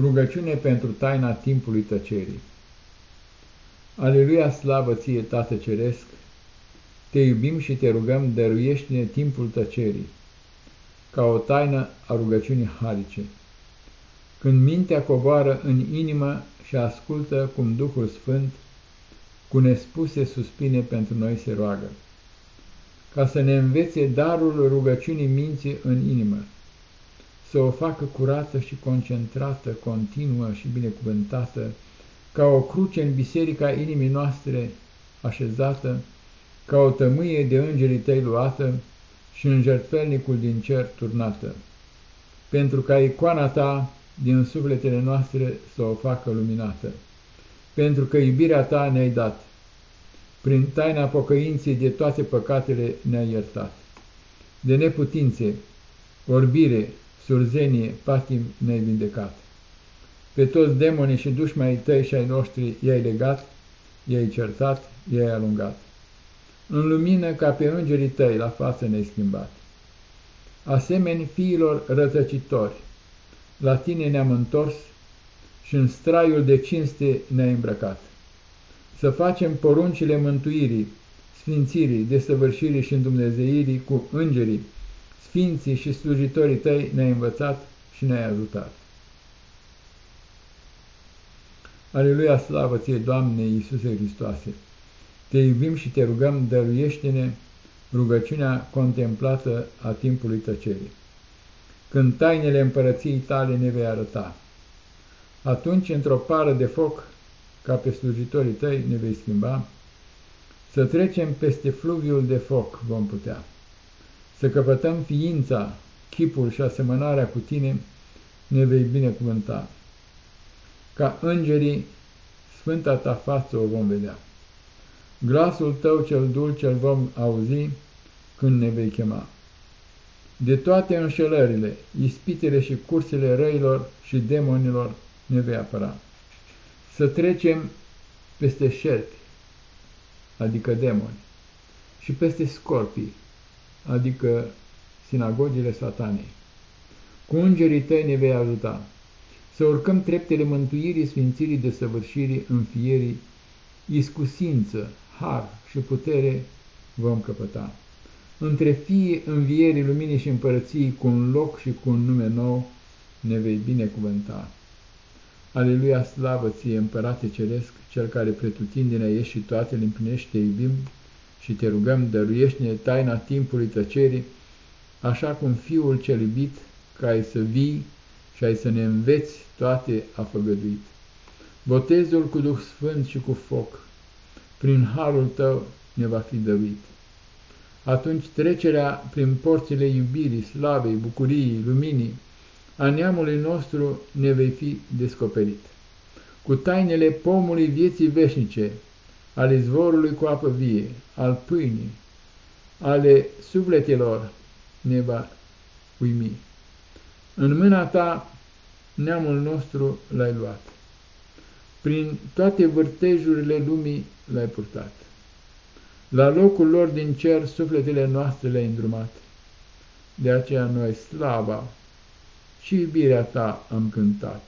Rugăciune pentru taina timpului tăcerii. Aleluia, slavă ție, Tată Ceresc! Te iubim și te rugăm, dăruiește-ne timpul tăcerii, ca o taină a rugăciunii harice. Când mintea coboară în inimă și ascultă cum Duhul Sfânt, cu nespuse suspine pentru noi se roagă, ca să ne învețe darul rugăciunii minții în inimă, să o facă curată și concentrată, continuă și binecuvântată, ca o cruce în biserica inimii noastre așezată, ca o tămâie de îngerii tăi luată și în jertfelnicul din cer turnată, pentru ca icoana ta din sufletele noastre să o facă luminată, pentru că iubirea ta ne-ai dat, prin taina pocăinței de toate păcatele ne-ai iertat, de neputințe, orbire, surzenie, patim ne-ai vindecat. Pe toți demonii și dușmai tăi și ai noștri i-ai legat, i-ai certat, i-ai alungat. În lumină ca pe îngerii tăi la față ne-ai schimbat. Asemeni fiilor rătăcitori, la tine ne-am întors și în straiul de cinste ne-ai îmbrăcat. Să facem poruncile mântuirii, sfințirii, desăvârșirii și îndumnezeirii cu îngerii, Sfinții și slujitorii tăi ne-ai învățat și ne-ai ajutat. Aleluia, slavă ție, Doamne Iisuse Hristoase! Te iubim și te rugăm, dăruiește-ne rugăciunea contemplată a timpului tăcerii. Când tainele împărăției tale ne vei arăta, atunci, într-o pară de foc, ca pe slujitorii tăi, ne vei schimba, să trecem peste fluviul de foc vom putea să căpătăm ființa, chipul și asemănarea cu tine, ne vei binecuvânta. Ca îngerii, sfânta ta față o vom vedea. Glasul tău cel dulce îl vom auzi când ne vei chema. De toate înșelările, ispitele și cursele răilor și demonilor ne vei apăra. Să trecem peste șerpi, adică demoni, și peste scorpii, adică sinagogile satanei. Cu îngerii tăi ne vei ajuta să urcăm treptele mântuirii, sfințirii, desăvârșirii, înfierii, iscusință, har și putere vom căpăta. Între fiii învierii luminii și împărăției, cu un loc și cu un nume nou, ne vei binecuvânta. Aleluia, slavă ție, împărate ceresc, cel care pretutindene ești și toate le împlinești, te iubim și te rugăm, dăruiește-ne taina timpului tăcerii, așa cum Fiul cel iubit, ca ai să vii și ai să ne înveți toate a făgăduit. Botezul cu Duh Sfânt și cu foc, prin harul tău ne va fi dăruit. Atunci trecerea prin porțile iubirii, slavei, bucuriei, luminii, a neamului nostru ne vei fi descoperit. Cu tainele pomului vieții veșnice, al izvorului cu apă vie, al pâinii, ale sufletelor ne va uimi. În mâna ta neamul nostru l-ai luat. Prin toate vârtejurile lumii l-ai purtat. La locul lor din cer sufletele noastre le-ai îndrumat. De aceea noi slava și iubirea ta am cântat.